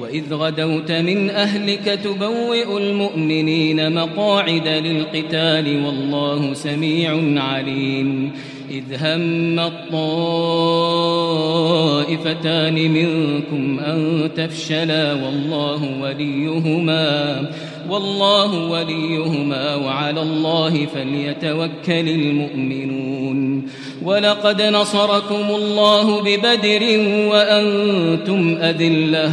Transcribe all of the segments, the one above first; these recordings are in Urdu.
وَإِذْ غَدَوْتَ مِنْ أَهْلِكَ تُبَوِّئُ الْمُؤْمِنِينَ مَقَاعِدَ لِلْقِتَالِ وَاللَّهُ سَمِيعٌ عَلِيمٌ إِذْ هَمَّ الطَّائِفَتَانِ مِنْكُمْ أَنْ تَفْشَلَا وَاللَّهُ وَلِيُّهُمَا والله وليهما وعلى الله فليتوكل المؤمنون ولقد نصركم الله ببدر وأنتم أذلة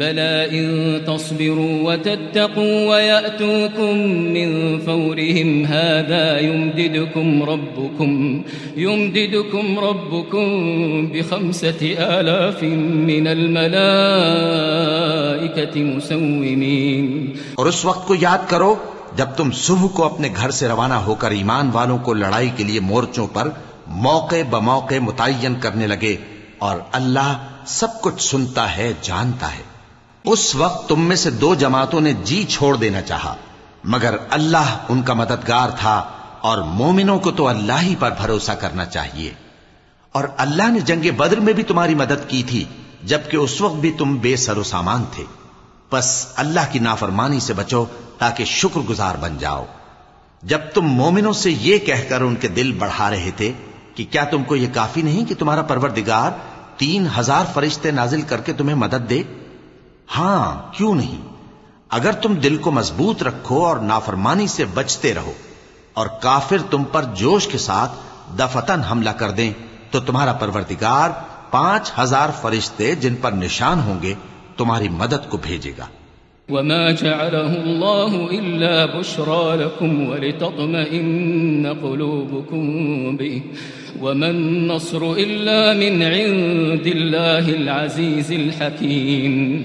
بلى إن تصبروا وتتقوا ويأتوكم من فورهم هذا يمددكم ربكم يمددكم ربكم بخمسة آلاف من الملائكة مسومين۔ اور اس وقت کو یاد کرو، جب تم صبح کو اپنے گھر سے روانہ ہو کر ایمان والوں کو لڑائی کے لیے مورچوں پر موقع بموقع متعین کرنے لگے اور اللہ سب کچھ سنتا ہے، جانتا ہے۔ اس وقت تم میں سے دو جماعتوں نے جی چھوڑ دینا چاہا، مگر اللہ ان کا مددگار تھا اور مومنوں کو تو اللہ ہی پر بھروسہ کرنا چاہیے۔ اور اللہ نے جنگ بدر میں بھی تمہاری مدد کی تھی، جبکہ اس وقت بھی تم بے سر و سامان تھے۔ بس اللہ کی نافرمانی سے بچو تاکہ شکر گزار بن جاؤ۔ جب تم مومنوں سے یہ کہہ کر ان کے دل بڑھا رہے تھے کہ کیا تم کو یہ کافی نہیں کہ تمہارا پروردگار تین ہزار فرشتے نازل کر کے تمہیں مدد دے؟ ہاں کیوں نہیں؟ اگر تم دل کو مضبوط رکھو اور نافرمانی سے بچتے رہو، اور کافر تم پر جوش کے ساتھ دفتن حملہ کر دیں، تو تمہارا پروردگار پانچ ہزار فرشتے جن پر نشان ہوں گے، تمہاری مدد کو بھیجے گا۔ وما جعله الله إلا بشرى لكم ولتطمئن قلوبكم به وما النصر إلا من عند الله العزيز الحكيم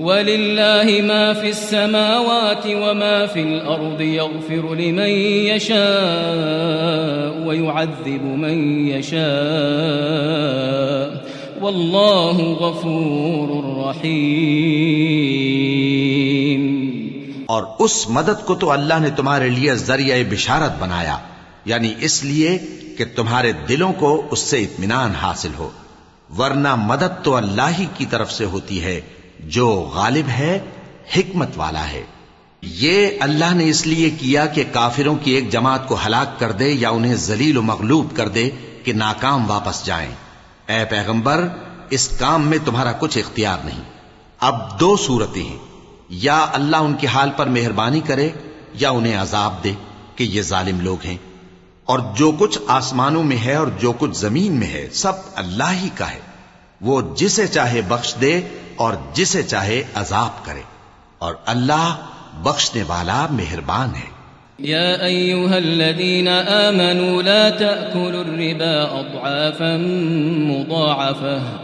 ولله ما في السماوات وما في الأرض يغفر لمن يشاء ويعذب من يشاء والله غفور رحيم اور اس مدد کو تو اللہ نے تمہارے لیے ذریعہ بشارت بنایا یعنی اس لیے کہ تمہارے دلوں کو اس سے اطمینان حاصل ہو، ورنہ مدد تو اللہ ہی کی طرف سے ہوتی ہے۔ جو غالب ہے، حکمت والا ہے۔ یہ اللہ نے اس لیے کیا کہ کافروں کی ایک جماعت کو ہلاک کر دے یا انہیں ذلیل و مغلوب کر دے کہ ناکام واپس جائیں۔ اے پیغمبر، اس کام میں تمہارا کچھ اختیار نہیں۔ اب دو صورتیں ہیں۔ یا اللہ ان کے حال پر مہربانی کرے یا انہیں عذاب دے کہ یہ ظالم لوگ ہیں۔ اور جو کچھ آسمانوں میں ہے اور جو کچھ زمین میں ہے، سب اللہ ہی کا ہے۔ وہ جسے چاہے بخش دے اور جسے چاہے عذاب کرے۔ اور اللہ بخشنے والا مہربان ہے۔ يا ايها الذين امنوا لا تاكلوا الربا اضعافا مضاعفه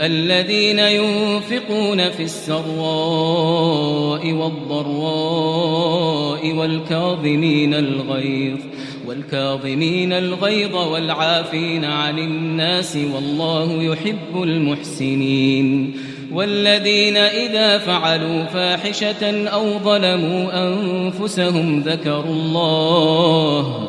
الذين ينفقون في السراء والضراء والكاظمين الغيظ والكاظمين الغيظ والعافين عن الناس والله يحب المحسنين والذين إذا فعلوا فاحشة أو ظلموا أنفسهم ذكروا الله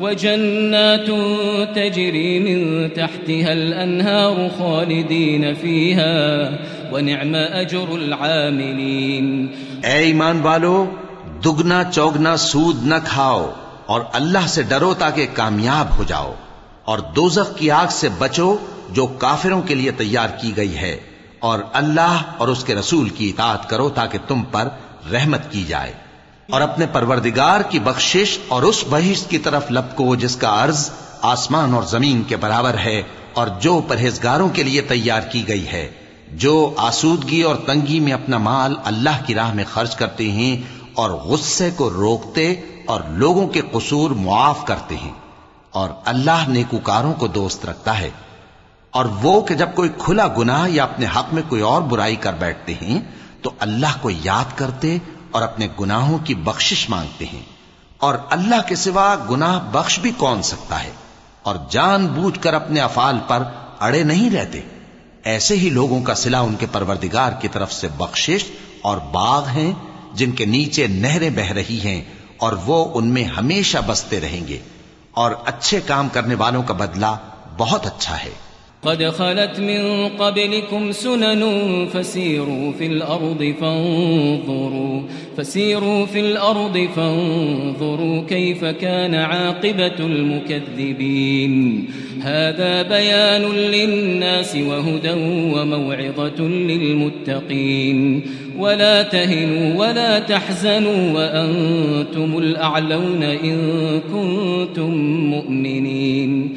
وجنات تجري من تحتها الأنهار خالدين فيها، ونعم أجر العاملين. اے ایمان والو دگنا چوگنا سود نہ کھاؤ اور اللہ سے ڈرو تاکہ کامیاب ہو جاؤ اور دوزخ کی آگ سے بچو جو کافروں کے لیے تیار کی گئی ہے اور اللہ اور اس کے رسول کی اطاعت کرو تاکہ تم پر رحمت کی جائے۔ اور اپنے پروردگار کی بخشش اور اس بہشت کی طرف لپکو جس کا عرض آسمان اور زمین کے برابر ہے اور جو پرہیزگاروں کے لیے تیار کی گئی ہے۔ جو آسودگی اور تنگی میں اپنا مال اللہ کی راہ میں خرچ کرتے ہیں اور غصے کو روکتے اور لوگوں کے قصور معاف کرتے ہیں۔ اور اللہ نیکوکاروں کو دوست رکھتا ہے۔ اور وہ کہ جب کوئی کھلا گناہ یا اپنے حق میں کوئی اور برائی کر بیٹھتے ہیں تو اللہ کو یاد کرتے اور اپنے گناہوں کی بخشش مانگتے ہیں۔ اور اللہ کے سوا گناہ بخش بھی کون سکتا ہے؟ اور جان بوجھ کر اپنے افعال پر اڑے نہیں رہتے۔ ایسے ہی لوگوں کا سلا ان کے پروردگار کی طرف سے بخشش اور باغ ہیں، جن کے نیچے نہریں بہ رہی ہیں اور وہ ان میں ہمیشہ بستے رہیں گے۔ اور اچھے کام کرنے والوں کا بدلہ بہت اچھا ہے۔ قد خلت من قبلكم سنن فسيروا في الأرض فانظروا، فسيروا في الأرض فانظروا كيف كان عاقبة المكذبين. هذا بيان للناس وهدى وموعظة للمتقين. ولا تهنوا ولا تحزنوا وأنتم الأعلون إن كنتم مؤمنين.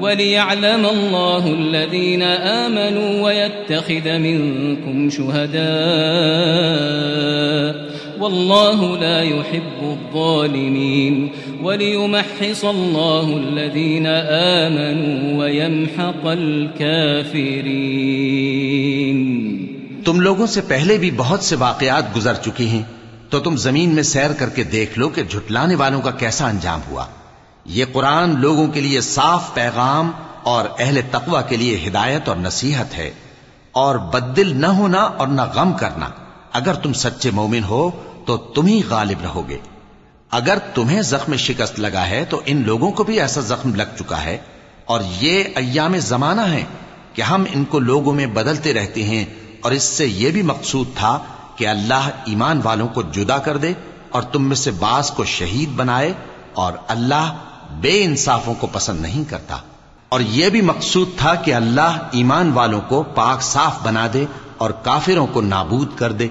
وليعلم الله الذين آمنوا ويتخذ منكم شهداء والله لا يحب الظالمين وليمحص الله الذين آمنوا ويمحق الكافرين تم لوگوں سے پہلے بھی بہت سے واقعات گزر چکی ہیں تو تم زمین میں سیر کر کے دیکھ لو کہ جھٹلانے والوں کا کیسا انجام ہوا۔ یہ قرآن لوگوں کے لیے صاف پیغام اور اہل تقوی کے لیے ہدایت اور نصیحت ہے۔ اور بدل نہ ہونا اور نہ غم کرنا۔ اگر تم سچے مومن ہو تو تم ہی غالب رہو گے۔ اگر تمہیں زخم شکست لگا ہے تو ان لوگوں کو بھی ایسا زخم لگ چکا ہے۔ اور یہ ایام زمانہ ہے کہ ہم ان کو لوگوں میں بدلتے رہتے ہیں۔ اور اس سے یہ بھی مقصود تھا کہ اللہ ایمان والوں کو جدا کر دے اور تم میں سے بعض کو شہید بنائے اور اللہ بے انصافوں کو پسند نہیں کرتا۔ اور یہ بھی مقصود تھا کہ اللہ ایمان والوں کو پاک صاف بنا دے اور کافروں کو نابود کر دے۔